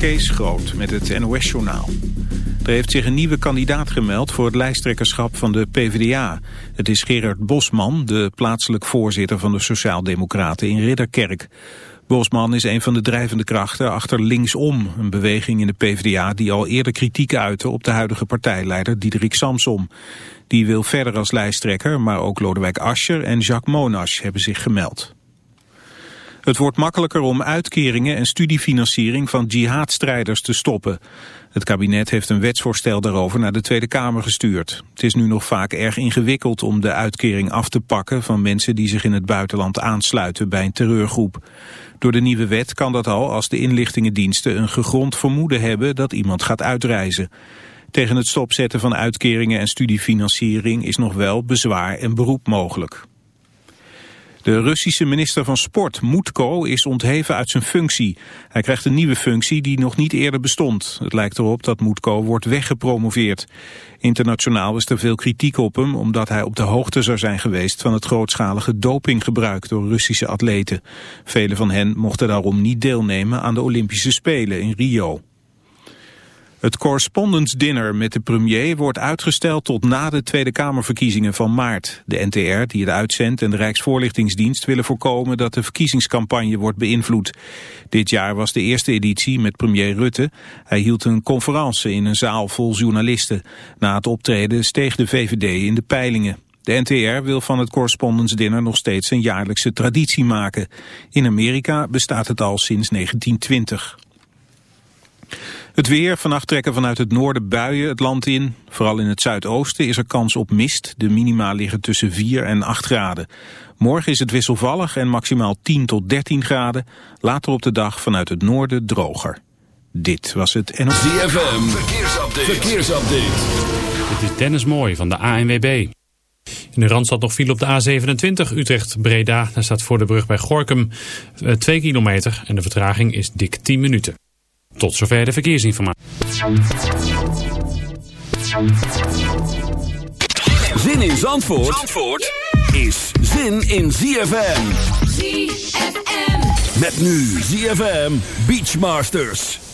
Kees Groot met het NOS-journaal. Er heeft zich een nieuwe kandidaat gemeld voor het lijsttrekkerschap van de PvdA. Het is Gerard Bosman, de plaatselijk voorzitter van de Sociaaldemocraten in Ridderkerk. Bosman is een van de drijvende krachten achter Linksom, een beweging in de PvdA die al eerder kritiek uitte op de huidige partijleider Diederik Samsom. Die wil verder als lijsttrekker, maar ook Lodewijk Asscher en Jacques Monash hebben zich gemeld. Het wordt makkelijker om uitkeringen en studiefinanciering van jihadstrijders te stoppen. Het kabinet heeft een wetsvoorstel daarover naar de Tweede Kamer gestuurd. Het is nu nog vaak erg ingewikkeld om de uitkering af te pakken van mensen die zich in het buitenland aansluiten bij een terreurgroep. Door de nieuwe wet kan dat al als de inlichtingendiensten een gegrond vermoeden hebben dat iemand gaat uitreizen. Tegen het stopzetten van uitkeringen en studiefinanciering is nog wel bezwaar en beroep mogelijk. De Russische minister van Sport, Moetko, is ontheven uit zijn functie. Hij krijgt een nieuwe functie die nog niet eerder bestond. Het lijkt erop dat Moetko wordt weggepromoveerd. Internationaal is er veel kritiek op hem... omdat hij op de hoogte zou zijn geweest van het grootschalige dopinggebruik door Russische atleten. Velen van hen mochten daarom niet deelnemen aan de Olympische Spelen in Rio. Het correspondence dinner met de premier wordt uitgesteld tot na de Tweede Kamerverkiezingen van maart. De NTR, die het uitzendt, en de Rijksvoorlichtingsdienst willen voorkomen dat de verkiezingscampagne wordt beïnvloed. Dit jaar was de eerste editie met premier Rutte. Hij hield een conferentie in een zaal vol journalisten. Na het optreden steeg de VVD in de peilingen. De NTR wil van het Correspondence Dinner nog steeds een jaarlijkse traditie maken. In Amerika bestaat het al sinds 1920. Het weer, vannacht trekken vanuit het noorden buien het land in. Vooral in het zuidoosten is er kans op mist. De minima liggen tussen 4 en 8 graden. Morgen is het wisselvallig en maximaal 10 tot 13 graden. Later op de dag vanuit het noorden droger. Dit was het NOS. ZFM, verkeersupdate. verkeersupdate. Dit is Dennis Mooi van de ANWB. In de Randstad nog viel op de A27 Utrecht-Breda. Daar staat voor de brug bij Gorkum 2 eh, kilometer en de vertraging is dik 10 minuten. Tot zover de verkeersinformatie. Zin in Zandvoort, Zandvoort is zin in ZFM. ZFM. Met nu ZFM Beachmasters.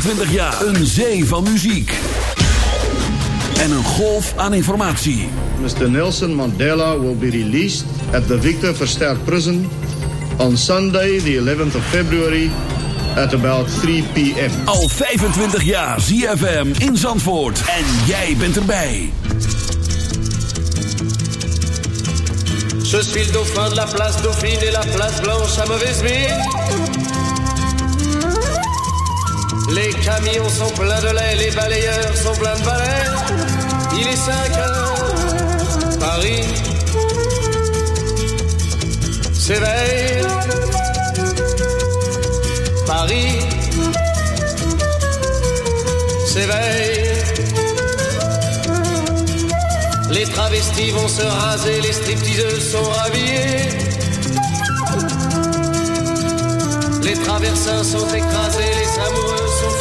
25 jaar. Een zee van muziek. En een golf aan informatie. Mr. Nelson Mandela will be released at the Victor Verster Prison on Sunday, the 11th of February, at about 3 p.m. Al 25 jaar ZFM in Zandvoort. En jij bent erbij. Je suis le dauphin de la place Dauphine et la place Blanche à mauvaise mine. Les camions sont pleins de lait, les balayeurs sont pleins de balais. Il est 5 heures, Paris s'éveille. Paris s'éveille. Les travestis vont se raser, les stripteaseuses sont rhabillées. Les traversins sont écrasés, les amoureux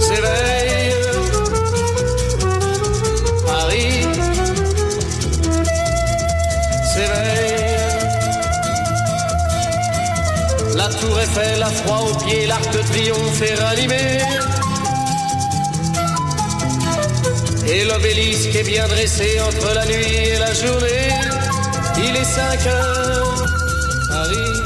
S'éveille. Paris s'éveille. La tour Eiffel a froid aux pieds, l'arc de triomphe est ranimé. Et l'obélisque est bien dressé entre la nuit et la journée. Il est 5 heures, Paris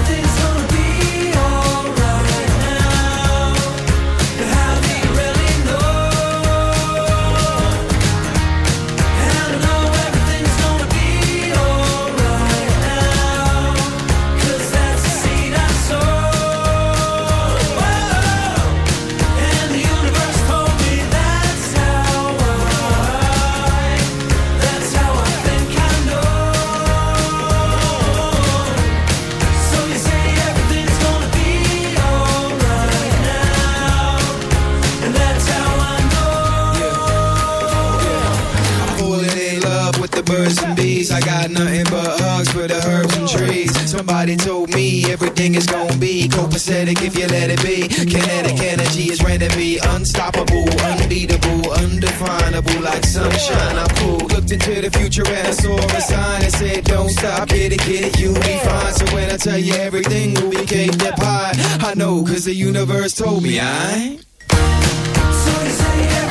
Somebody told me everything is gonna be copacetic if you let it be. Kinetic energy is be unstoppable, unbeatable, undefinable, like sunshine. Cool. Looked into the future and I saw a sign that said, Don't stop, get it, get it, you'll be fine. So when I tell you everything will be cake up high, I know, cause the universe told me I. So you say everything's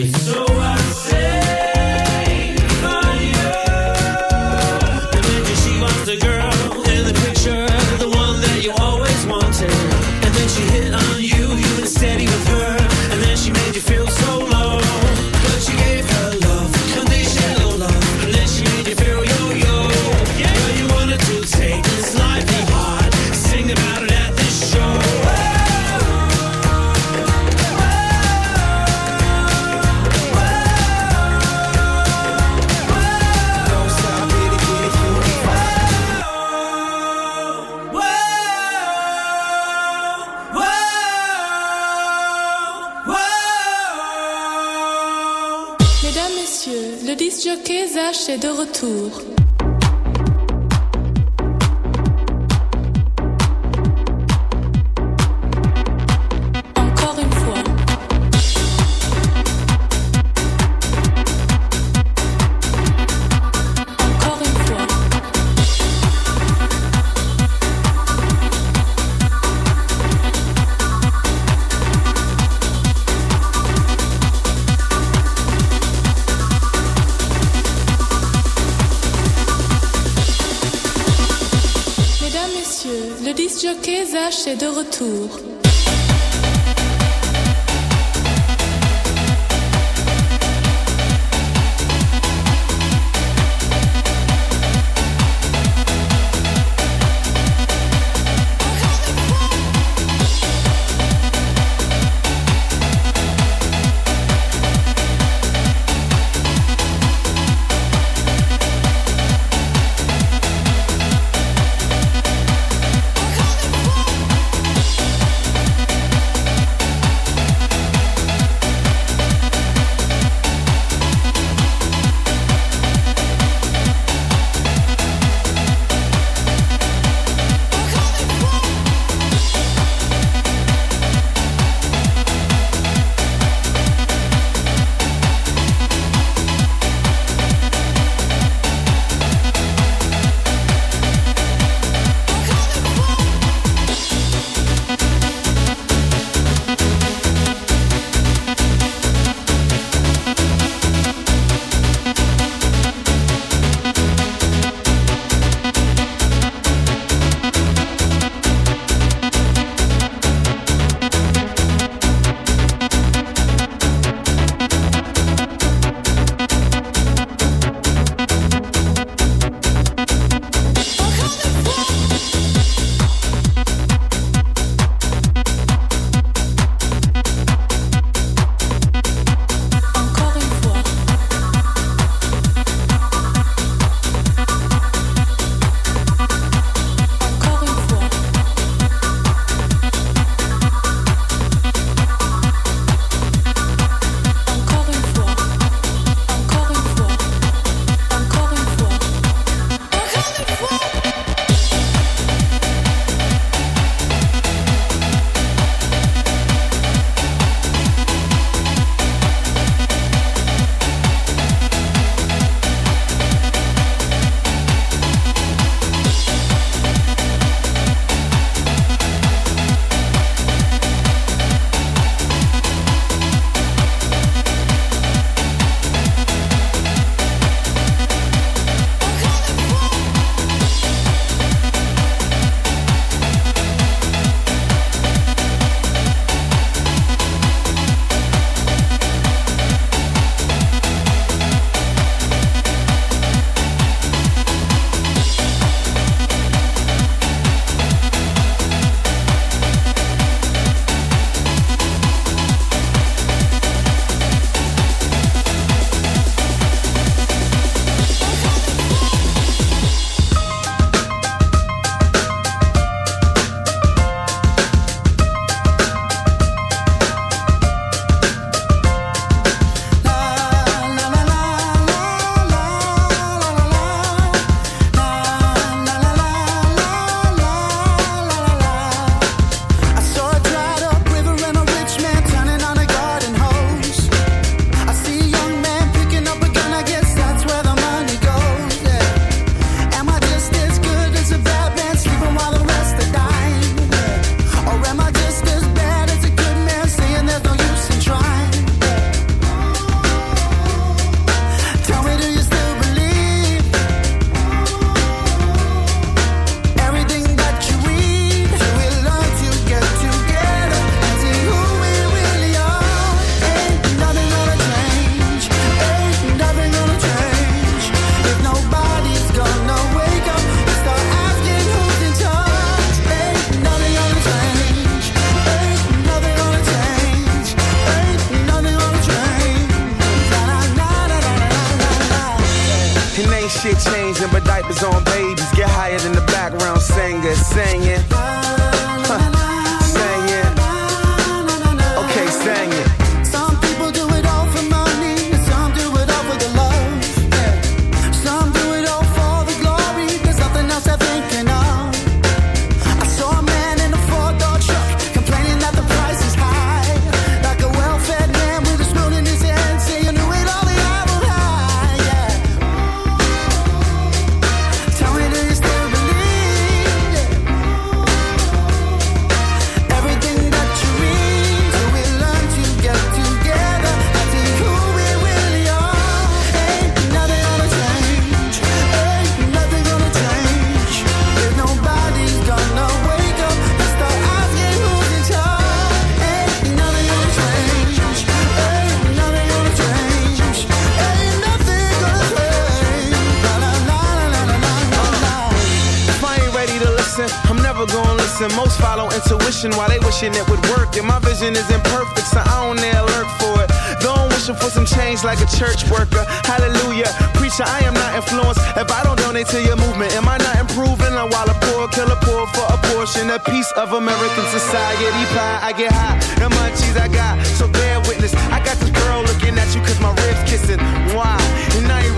Disc jockey Zach est de retour. Wishing it would work. And my vision is imperfect, so I don't dare lurk for it. Though I'm wishing for some change like a church worker. Hallelujah. Preacher, I am not influenced if I don't donate to your movement. Am I not improving? And while a poor kill a poor for a portion, a piece of American society pie. I get high, the munchies I got. So bear witness. I got this girl looking at you cause my ribs kissing. Why? And I ain't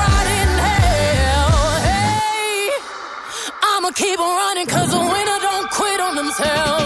Rot in hell. Hey, I'ma keep on running 'cause the winner don't quit on themselves.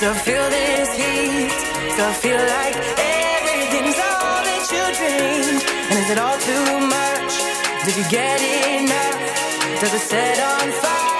To feel this heat. to feel like everything's all that you dreamed. And is it all too much? Did you get enough? Does it set on fire?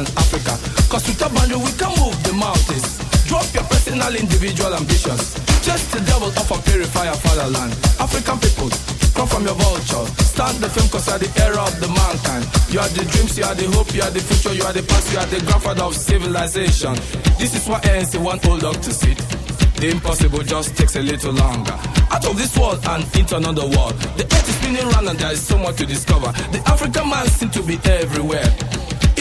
Fatherland, Africa. Cause with a boundary we can move the mountains. Drop your personal, individual ambitions. Just the devil of our purifier fatherland. African people, come from your vulture. Start the film cause you are the era of the mankind. You are the dreams, you are the hope, you are the future, you are the past, you are the grandfather of civilization. This is why ANC want old dog to sit. The impossible just takes a little longer. Out of this world and into another world. The earth is spinning round and there is so much to discover. The African man seems to be everywhere.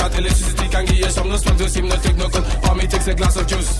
flat, electricity can give you some, no smoke, no steam, no no cold, or me takes a glass of juice.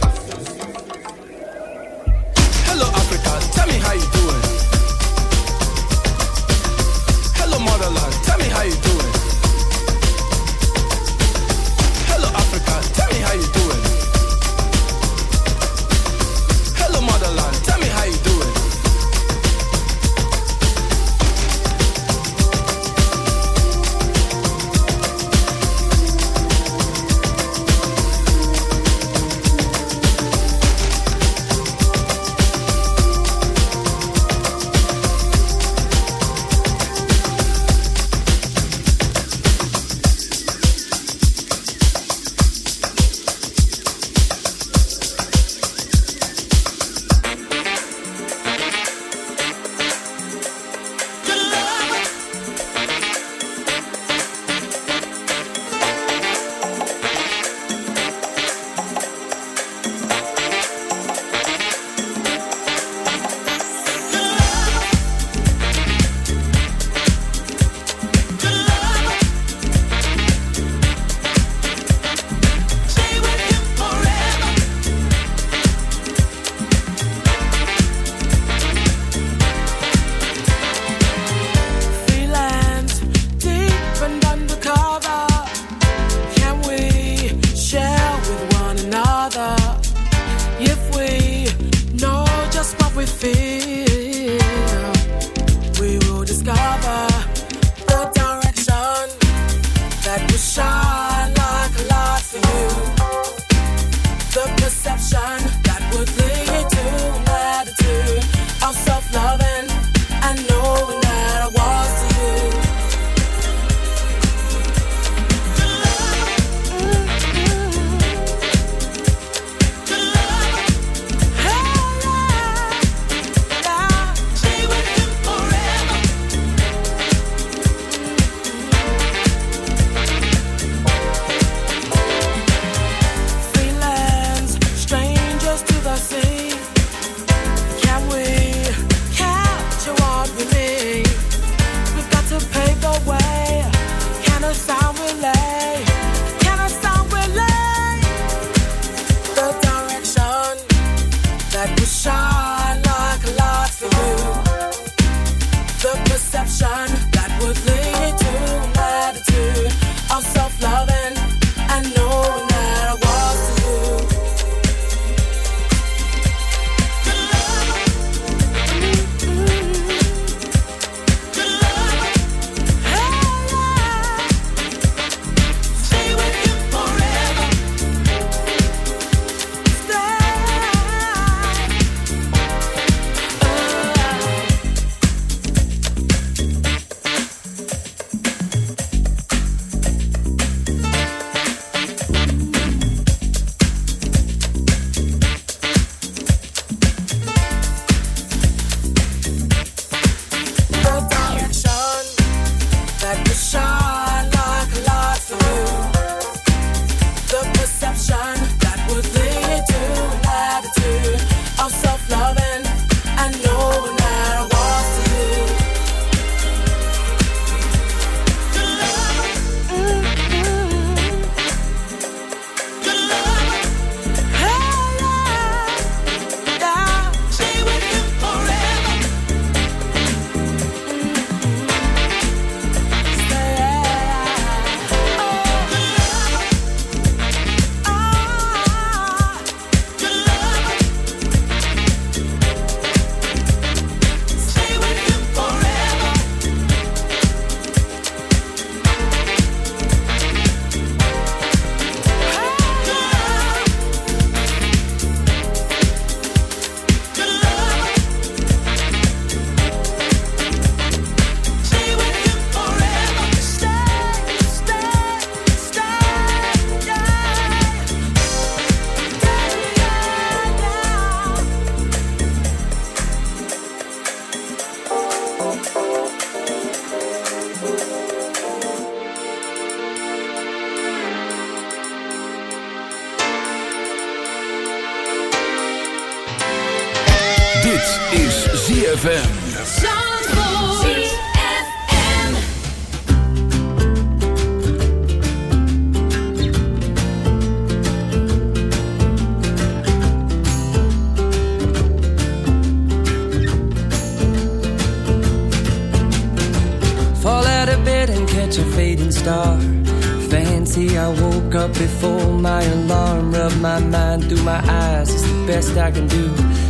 My alarm. Rub my mind through my eyes, it's the best I can do.